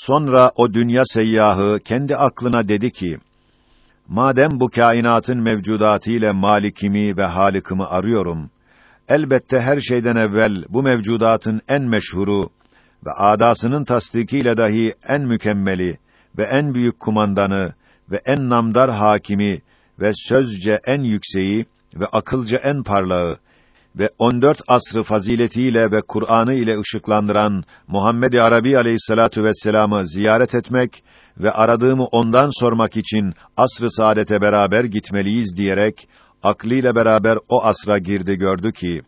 Sonra o dünya seyyahı kendi aklına dedi ki, Madem bu kainatın mevcudatı ile malikimi ve halikimi arıyorum, elbette her şeyden evvel bu mevcudatın en meşhuru ve adasının tasdikiyle dahi en mükemmeli ve en büyük kumandanı ve en namdar hakimi ve sözce en yükseği ve akılca en parlağı ve 14 asrı faziletiyle ve Kur'an'ı ile ışıklandıran Muhammed-i Arabi Aleyhissalatu vesselam'ı ziyaret etmek ve aradığımı ondan sormak için asr-ı saadete beraber gitmeliyiz diyerek aklıyla beraber o asra girdi gördü ki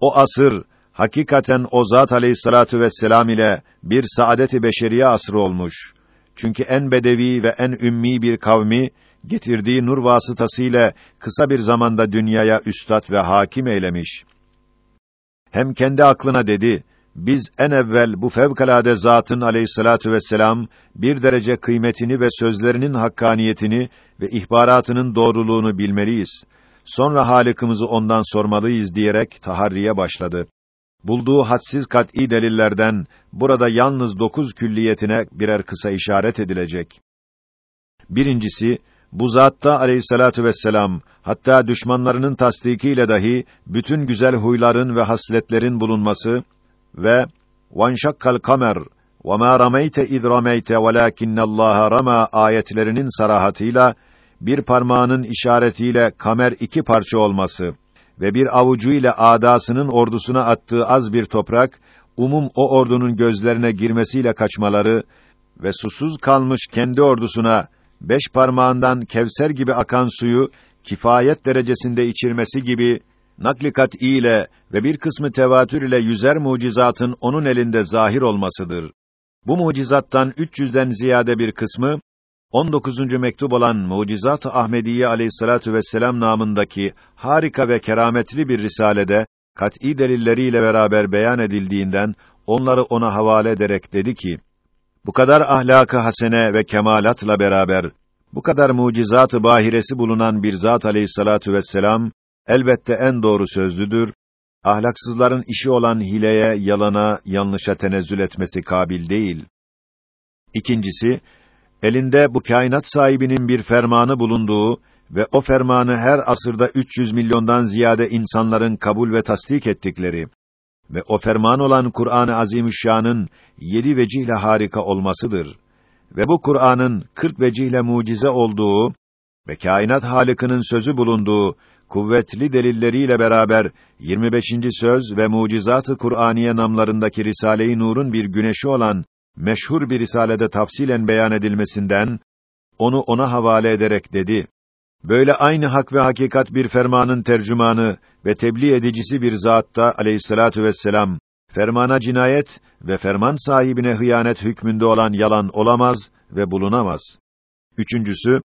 o asır hakikaten o zat Aleyhissalatu vesselam ile bir saadet-i beşeriye asrı olmuş. Çünkü en bedevi ve en ümmi bir kavmi getirdiği nur vasıtasıyla kısa bir zamanda dünyaya üstad ve hakim eylemiş. Hem kendi aklına dedi, biz en evvel bu fevkalade zatın aleyhissalatu vesselam bir derece kıymetini ve sözlerinin hakkaniyetini ve ihbaratının doğruluğunu bilmeliyiz. Sonra halikimizi ondan sormalıyız diyerek taharriye başladı. Bulduğu hadsiz kat'î delillerden burada yalnız dokuz külliyetine birer kısa işaret edilecek. Birincisi, bu zatta aleyhissalatu vesselam hatta düşmanlarının tasdikiyle dahi bütün güzel huyların ve hasletlerin bulunması ve vanşakkal kamer ve ma rameyte iz rameyte velakinnallaha rama ayetlerinin sarahatıyla bir parmağının işaretiyle kamer iki parça olması ve bir avucu ile adasının ordusuna attığı az bir toprak umum o ordunun gözlerine girmesiyle kaçmaları ve susuz kalmış kendi ordusuna beş parmağından Kevser gibi akan suyu kifayet derecesinde içirmesi gibi naklikat ile ve bir kısmı tevatür ile yüzer mucizatın onun elinde zahir olmasıdır. Bu mucizattan 300'den ziyade bir kısmı 19. mektup olan Mucizat-ı Ahmediye Aleyhissalatu vesselam namındaki harika ve kerametli bir risalede kat'î delilleriyle beraber beyan edildiğinden onları ona havale ederek dedi ki: Bu kadar ahlakı hasene ve kemalatla beraber bu kadar mucizat-ı bahiresi bulunan bir zat Aleyhissalatu vesselam elbette en doğru sözlüdür. Ahlaksızların işi olan hileye, yalana, yanlışa tenezzül etmesi kabil değil. İkincisi, elinde bu kainat sahibinin bir fermanı bulunduğu ve o fermanı her asırda 300 milyondan ziyade insanların kabul ve tasdik ettikleri ve o ferman olan Kur'an-ı Azimüşşan'ın yedi vecihle harika olmasıdır. Ve bu Kur'an'ın 40 vecihle mucize olduğu ve kainat halikinin sözü bulunduğu kuvvetli delilleriyle beraber 25. söz ve mucizat-ı Kur'aniye namlarındaki Risale-i Nur'un bir güneşi olan meşhur bir risalede tafsilen beyan edilmesinden onu ona havale ederek dedi. Böyle aynı hak ve hakikat bir fermanın tercümanı ve tebliğ edicisi bir zatta aleyhissalatu vesselam fermana cinayet ve ferman sahibine hıyanet hükmünde olan yalan olamaz ve bulunamaz. Üçüncüsü,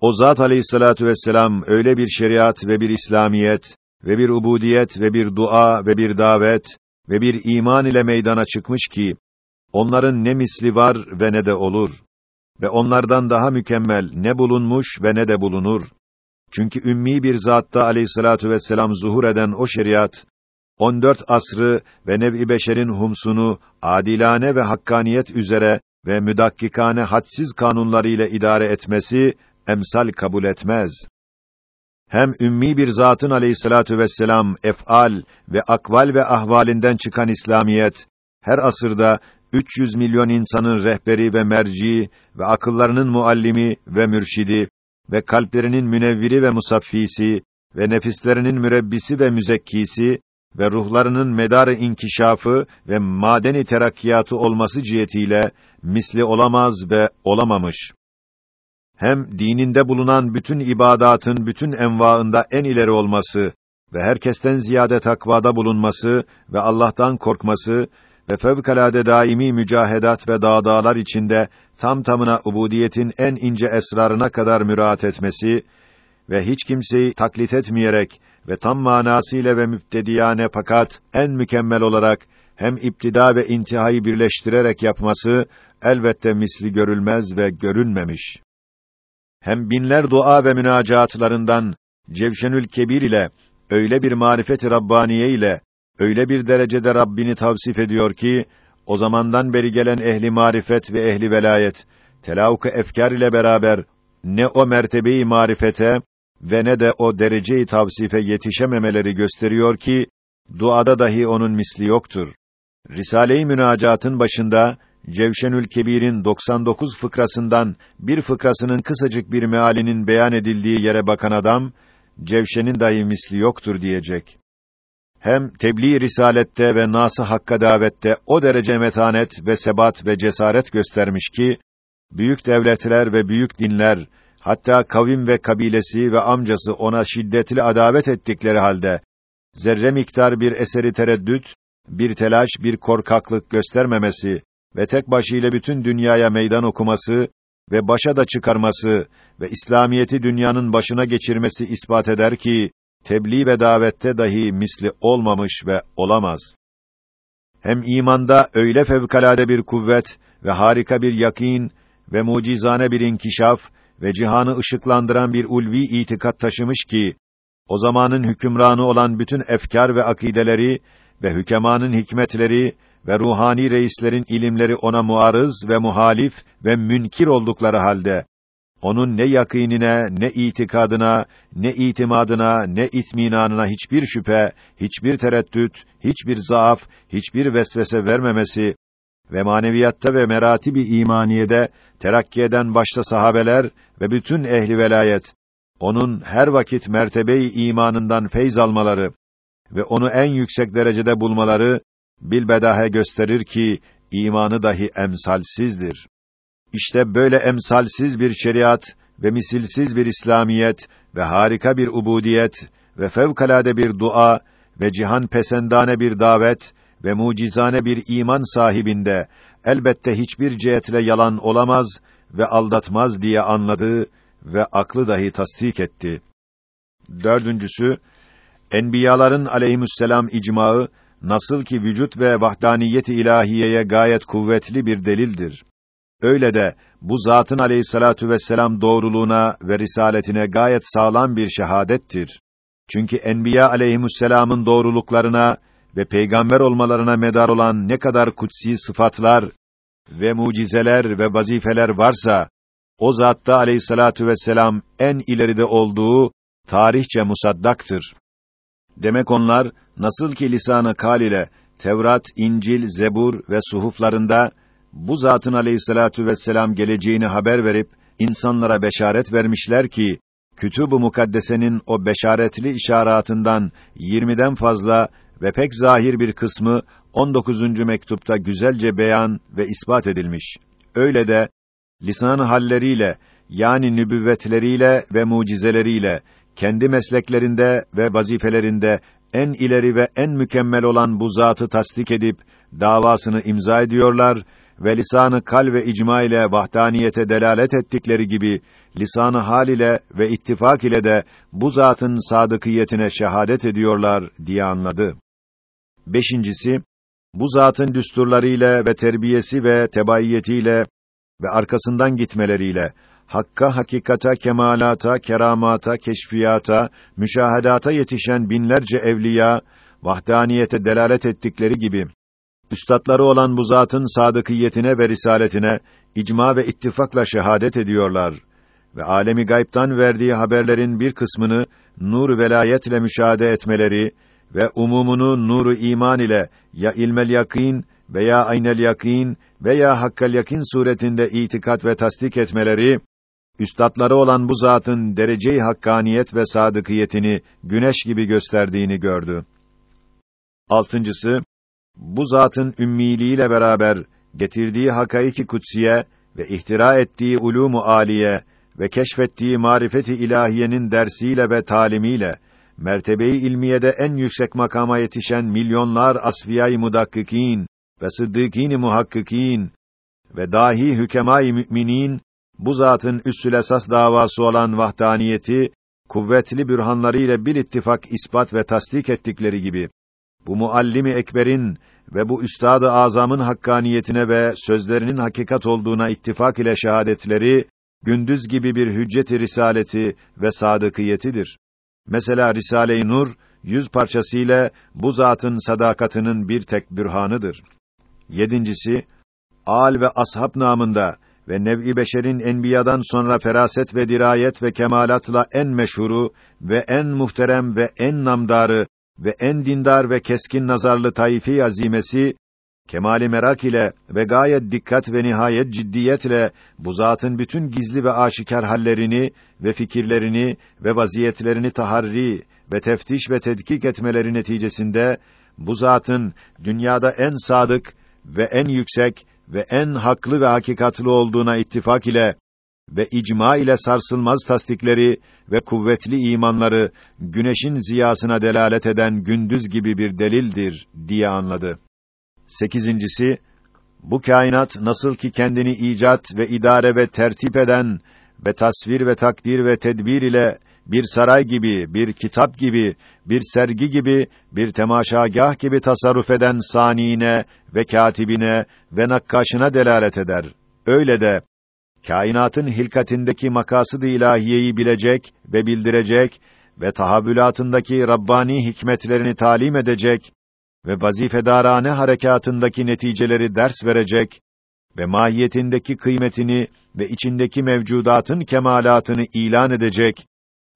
o zat aleyhissalatu vesselam öyle bir şeriat ve bir İslamiyet ve bir ubudiyet ve bir dua ve bir davet ve bir iman ile meydana çıkmış ki onların ne misli var ve ne de olur ve onlardan daha mükemmel ne bulunmuş ve ne de bulunur. Çünkü ümmi bir zatta aleyhissalatu vesselam zuhur eden o şeriat 14 asrı ve nev-i beşerin humsunu adilane ve hakkaniyet üzere ve müdakkikane hadsiz kanunları ile idare etmesi emsal kabul etmez. Hem ümmi bir zatın aleyhissalatu vesselam ef'al ve akval ve ahvalinden çıkan İslamiyet her asırda 300 milyon insanın rehberi ve merci ve akıllarının muallimi ve mürşidi ve kalplerinin münevviri ve musaffisi ve nefislerinin mürebbisi ve müzekkisi ve ruhlarının medarı inkişafı ve madeni terakkiyatı olması cihetiyle misli olamaz ve olamamış. Hem dininde bulunan bütün ibadatın bütün envaında en ileri olması ve herkesten ziyade takvada bulunması ve Allah'tan korkması ve fevkalade daimi mücahedat ve dağdağlar içinde tam tamına ubudiyetin en ince esrarına kadar müraat etmesi ve hiç kimseyi taklit etmeyerek ve tam manasıyla ve müptediyane fakat en mükemmel olarak hem iptida ve intihayı birleştirerek yapması elbette misli görülmez ve görünmemiş. Hem binler dua ve münacatlarından Cevşenül Kebir ile öyle bir marifet-i rabbaniye ile öyle bir derecede Rabbini tavsif ediyor ki o zamandan beri gelen ehli marifet ve ehli velayet, telauka efkar ile beraber ne o mertebeyi marifete ve ne de o dereceyi tavsife yetişememeleri gösteriyor ki duada dahi onun misli yoktur. Risale-i Münacat'ın başında Cevşenül Kebir'in 99 fıkrasından bir fıkrasının kısacık bir mealinin beyan edildiği yere bakan adam Cevşen'in dahi misli yoktur diyecek. Hem tebliğ risalette ve nası hakka davette o derece metanet ve sebat ve cesaret göstermiş ki büyük devletler ve büyük dinler hatta kavim ve kabilesi ve amcası ona şiddetli adavet ettikleri halde zerre miktar bir eseri tereddüt, bir telaş, bir korkaklık göstermemesi ve tek başıyla bütün dünyaya meydan okuması ve başa da çıkarması ve İslamiyeti dünyanın başına geçirmesi ispat eder ki tebliğ ve davette dahi misli olmamış ve olamaz. Hem imanda öyle fevkalade bir kuvvet ve harika bir yakin ve mucizane bir inkişaf ve cihanı ışıklandıran bir ulvi itikat taşımış ki o zamanın hükümranı olan bütün efkar ve akideleri ve hükemanın hikmetleri ve ruhani reislerin ilimleri ona muarız ve muhalif ve münkir oldukları halde onun ne yakînine, ne itikadına, ne itimadına, ne itminanına hiçbir şüphe, hiçbir tereddüt, hiçbir zaaf, hiçbir vesvese vermemesi ve maneviyatta ve meratibi imaniyede terakki eden başta sahabeler ve bütün ehli velayet onun her vakit mertebeyi imanından feyz almaları ve onu en yüksek derecede bulmaları bilbedahe gösterir ki imanı dahi emsalsizdir. İşte böyle emsalsiz bir şeriat ve misilsiz bir İslamiyet ve harika bir ubudiyet ve fevkalade bir dua ve cihan pesendane bir davet ve mucizane bir iman sahibinde elbette hiçbir cihetle yalan olamaz ve aldatmaz diye anladı ve aklı dahi tasdik etti. Dördüncüsü, enbiyaların aleyhisselam icmaı nasıl ki vücut ve vahdaniyet-i ilahiyeye gayet kuvvetli bir delildir. Öyle de bu zatın aleyhissalatu vesselam doğruluğuna ve risaletine gayet sağlam bir şehadettir. Çünkü enbiya aleyhisselamın doğruluklarına ve peygamber olmalarına medar olan ne kadar kutsi sıfatlar ve mucizeler ve vazifeler varsa o zatta aleyhissalatu vesselam en ileride olduğu tarihçe musaddaktır. Demek onlar nasıl ki lisanı kal ile Tevrat, İncil, Zebur ve suhuflarında bu zatın aleyhissalatu vesselam geleceğini haber verip insanlara beşaret vermişler ki Kütüb-ü Mukaddese'nin o beşaretli işaretından 20'den fazla ve pek zahir bir kısmı 19. mektupta güzelce beyan ve ispat edilmiş. Öyle de lisan halleriyle yani nübüvvetleriyle ve mucizeleriyle kendi mesleklerinde ve vazifelerinde en ileri ve en mükemmel olan bu zatı tasdik edip davasını imza ediyorlar ve lisanı kal ve icma ile vahdaniyete delalet ettikleri gibi lisanı hal ile ve ittifak ile de bu zatın sadıkiyetine şehadet ediyorlar diye anladı. Beşincisi, bu zatın düsturlarıyla ve terbiyesi ve tebaiyetiyle ve arkasından gitmeleriyle hakka, hakikata, kemalata, keramata, keşfiyata, müşahedata yetişen binlerce evliya vahdaniyete delalet ettikleri gibi üstadları olan bu zatın sadıkiyetine ve risaletine icma ve ittifakla şehadet ediyorlar ve alemi gaybtan verdiği haberlerin bir kısmını nur velayetle müşahede etmeleri ve umumunu nuru iman ile ya ilmel yakin veya aynel yakin veya hakkal yakin suretinde itikat ve tasdik etmeleri üstadları olan bu zatın dereceyi hakkaniyet ve sadıkiyetini güneş gibi gösterdiğini gördü. Altıncısı bu zatın ümmiliğiyle beraber getirdiği hakaiki kutsiye ve ihtira ettiği ulumu aliye ve keşfettiği marifeti ilahiyenin dersiyle ve talimiyle mertebeyi ilmiyede en yüksek makama yetişen milyonlar asfiyay mudakkikin ve sıddıkîn muhakkikin ve dahi hükemâ-i müminin bu zatın üssül esas davası olan vahdaniyeti kuvvetli bürhanları ile bir ittifak ispat ve tasdik ettikleri gibi bu muallimi ekberin ve bu üstad-ı azamın hakkaniyetine ve sözlerinin hakikat olduğuna ittifak ile şehadetleri gündüz gibi bir hüccet-i risaleti ve sadıkiyetidir. Mesela Risale-i Nur yüz parçasıyla bu zatın sadakatının bir tek bürhanıdır. Yedincisi, al ve ashab namında ve nev'i beşerin enbiyadan sonra feraset ve dirayet ve kemalatla en meşhuru ve en muhterem ve en namdarı ve en dindar ve keskin nazarlı taifi azimesi kemali merak ile ve gayet dikkat ve nihayet ciddiyetle bu zatın bütün gizli ve aşikar hallerini ve fikirlerini ve vaziyetlerini taharri ve teftiş ve tedkik etmeleri neticesinde bu zatın dünyada en sadık ve en yüksek ve en haklı ve hakikatlı olduğuna ittifak ile ve icma ile sarsılmaz tasdikleri ve kuvvetli imanları güneşin ziyasına delalet eden gündüz gibi bir delildir diye anladı. Sekizincisi, bu kainat nasıl ki kendini icat ve idare ve tertip eden ve tasvir ve takdir ve tedbir ile bir saray gibi, bir kitap gibi, bir sergi gibi, bir temaşagah gibi tasarruf eden sanine ve katibine ve nakkaşına delalet eder. Öyle de kainatın hilkatindeki makasıd-ı ilahiyeyi bilecek ve bildirecek ve tahavvülatındaki rabbani hikmetlerini talim edecek ve vazifedarane harekatındaki neticeleri ders verecek ve mahiyetindeki kıymetini ve içindeki mevcudatın kemalatını ilan edecek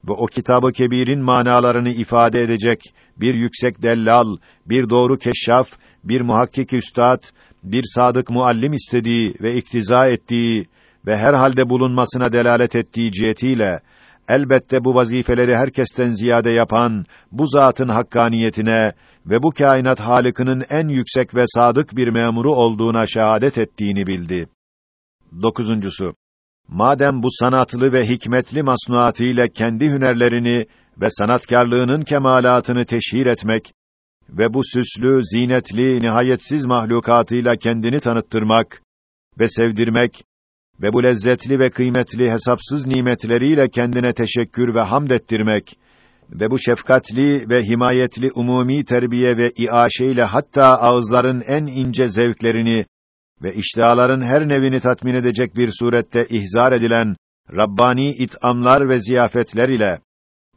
ve o kitabı kebirin manalarını ifade edecek bir yüksek dellal, bir doğru keşşaf, bir muhakkik üstad, bir sadık muallim istediği ve iktiza ettiği ve her halde bulunmasına delalet ettiği cihetiyle elbette bu vazifeleri herkesten ziyade yapan bu zatın hakkaniyetine ve bu kainat halikinin en yüksek ve sadık bir memuru olduğuna şehadet ettiğini bildi. Dokuzuncusu, madem bu sanatlı ve hikmetli masnuatıyla kendi hünerlerini ve sanatkarlığının kemalatını teşhir etmek ve bu süslü, zinetli, nihayetsiz mahlukatıyla kendini tanıttırmak ve sevdirmek ve bu lezzetli ve kıymetli hesapsız nimetleriyle kendine teşekkür ve hamd ettirmek ve bu şefkatli ve himayetli umumi terbiye ve iaşeyle hatta ağızların en ince zevklerini ve iştihaların her nevini tatmin edecek bir surette ihzar edilen Rabbani it'amlar ve ziyafetler ile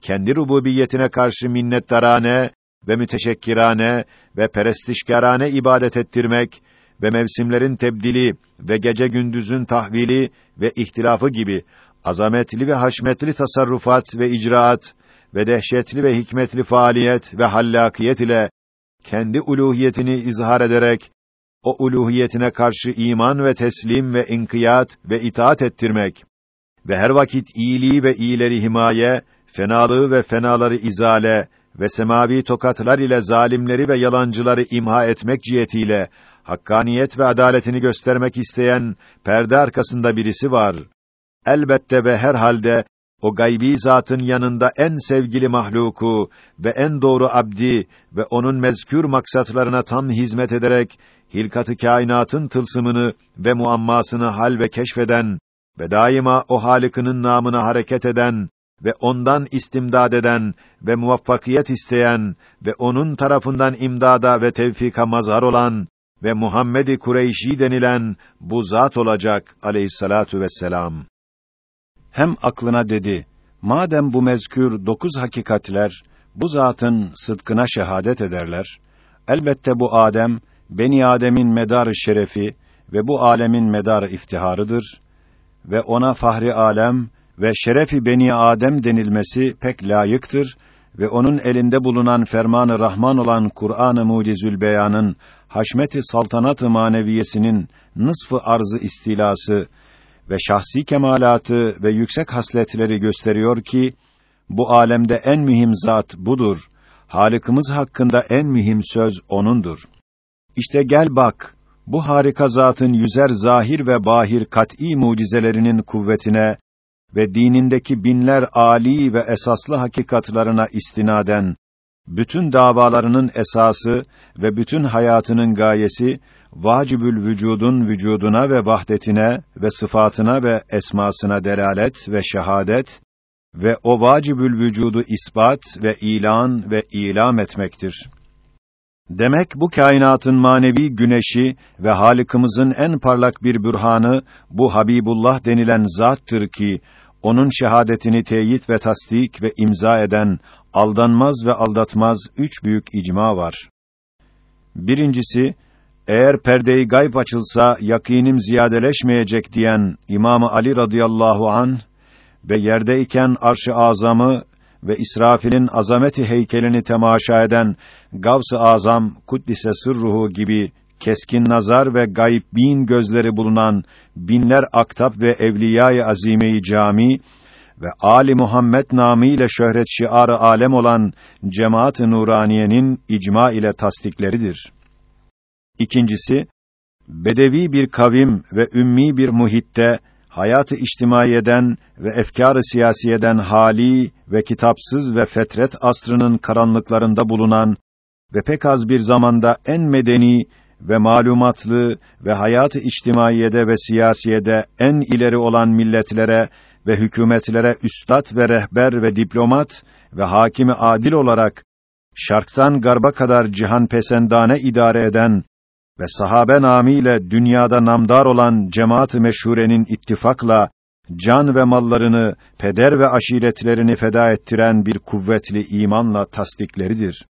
kendi rububiyetine karşı minnettarane ve müteşekkirane ve perestişkarane ibadet ettirmek ve mevsimlerin tebdili ve gece gündüzün tahvili ve ihtilafı gibi azametli ve haşmetli tasarrufat ve icraat ve dehşetli ve hikmetli faaliyet ve hallakiyet ile kendi uluhiyetini izhar ederek o uluhiyetine karşı iman ve teslim ve inkiyat ve itaat ettirmek ve her vakit iyiliği ve iyileri himaye, fenalığı ve fenaları izale ve semavi tokatlar ile zalimleri ve yalancıları imha etmek cihetiyle hakkaniyet ve adaletini göstermek isteyen perde arkasında birisi var. Elbette ve her halde o gaybi zatın yanında en sevgili mahluku ve en doğru abdi ve onun mezkür maksatlarına tam hizmet ederek hilkatı kainatın tılsımını ve muammasını hal ve keşfeden ve daima o Halık'ının namına hareket eden ve ondan istimdad eden ve muvaffakiyet isteyen ve onun tarafından imdada ve tevfika mazhar olan ve Muhammed-i Kureyşi denilen bu zat olacak aleyhissalatu vesselam. Hem aklına dedi, madem bu mezkür dokuz hakikatler, bu zatın sıdkına şehadet ederler, elbette bu Adem, Beni Adem'in medarı şerefi ve bu alemin medarı iftiharıdır ve ona fahri alem ve şerefi Beni Adem denilmesi pek layıktır ve onun elinde bulunan fermanı Rahman olan Kur'an-ı Mucizül Beyan'ın haşmeti saltanat-ı maneviyesinin nısfı arzı istilası ve şahsi kemalatı ve yüksek hasletleri gösteriyor ki bu alemde en mühim zat budur. Halıkımız hakkında en mühim söz onundur. İşte gel bak, bu harika zatın yüzer zahir ve bahir kat'î mucizelerinin kuvvetine ve dinindeki binler âli ve esaslı hakikatlarına istinaden bütün davalarının esası ve bütün hayatının gayesi vacibül vücudun vücuduna ve vahdetine ve sıfatına ve esmasına delalet ve şehadet ve o vacibül vücudu ispat ve ilan ve ilam etmektir. Demek bu kainatın manevi güneşi ve Halık'ımızın en parlak bir bürhanı bu Habibullah denilen zattır ki onun şehadetini teyit ve tasdik ve imza eden aldanmaz ve aldatmaz üç büyük icma var. Birincisi, eğer perdeyi gayb açılsa yakinim ziyadeleşmeyecek diyen İmam Ali radıyallahu an ve yerdeyken arş-ı azamı ve İsrafil'in azameti heykelini temaşa eden Gavs-ı Azam kuddise sırruhu gibi keskin nazar ve gaybin gözleri bulunan binler aktap ve evliya-i azime cami ve Ali Muhammed namı ile şöhret şiarı alem olan Cemaat-ı Nuraniye'nin icma ile tasdikleridir. İkincisi, bedevi bir kavim ve ümmi bir muhitte hayatı içtimaiyeden ve efkâr-ı siyasiyeden hali ve kitapsız ve fetret asrının karanlıklarında bulunan ve pek az bir zamanda en medeni ve malumatlı ve hayatı içtimaiyede ve siyasiyede en ileri olan milletlere ve hükümetlere üstad ve rehber ve diplomat ve hakimi adil olarak şarktan garba kadar cihan pesendane idare eden ve sahabe namiyle dünyada namdar olan cemaat-ı meşhurenin ittifakla can ve mallarını, peder ve aşiretlerini feda ettiren bir kuvvetli imanla tasdikleridir.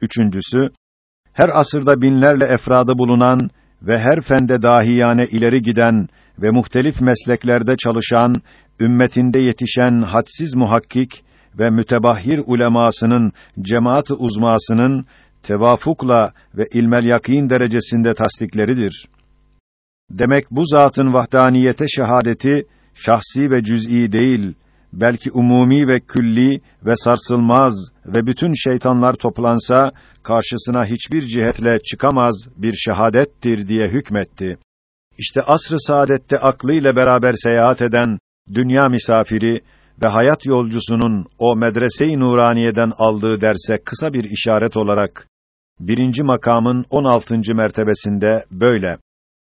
Üçüncüsü, her asırda binlerle efradı bulunan ve her fende dahiyane ileri giden ve muhtelif mesleklerde çalışan, ümmetinde yetişen hadsiz muhakkik ve mütebahhir ulemasının, cemaat-ı uzmasının tevafukla ve ilmel yakin derecesinde tasdikleridir. Demek bu zatın vahdaniyete şehadeti şahsi ve cüz'i değil, belki umumi ve külli ve sarsılmaz ve bütün şeytanlar toplansa karşısına hiçbir cihetle çıkamaz bir şehadettir diye hükmetti. İşte asr-ı saadette aklıyla beraber seyahat eden dünya misafiri ve hayat yolcusunun o medrese-i nuraniyeden aldığı derse kısa bir işaret olarak birinci makamın 16. mertebesinde böyle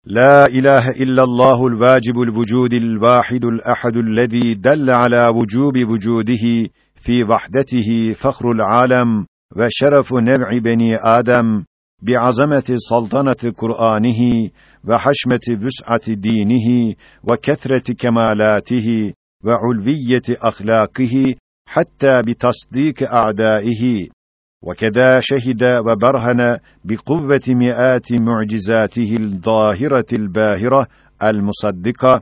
La ilahe illallahul vacibul vücudil vahidul ahadul lezî delle ala vücubi vücudihi fi vahdetihi fakhrul alem ve şerefu nev'i beni Adem bi'azameti saltanati Kur'anihi ve haşmeti vüs'ati dinihi ve kethreti kemalatihi ve ulviyeti ahlakihi hatta bi tasdik a'daihi وكذا شهد وبرهن بقوة مئات معجزاته الظاهرة الباهرة المصدقة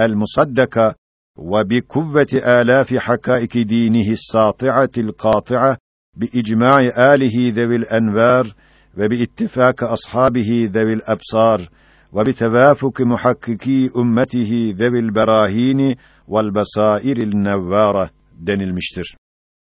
المصدقة وبقوة آلاف حقائق دينه الساطعة القاطعة بإجماع آله ذوي الأنوار وباتفاق أصحابه ذوي الأبصار وبتوافق محققي أمته ذوي البراهين والبصائر النوارة denilmiştir.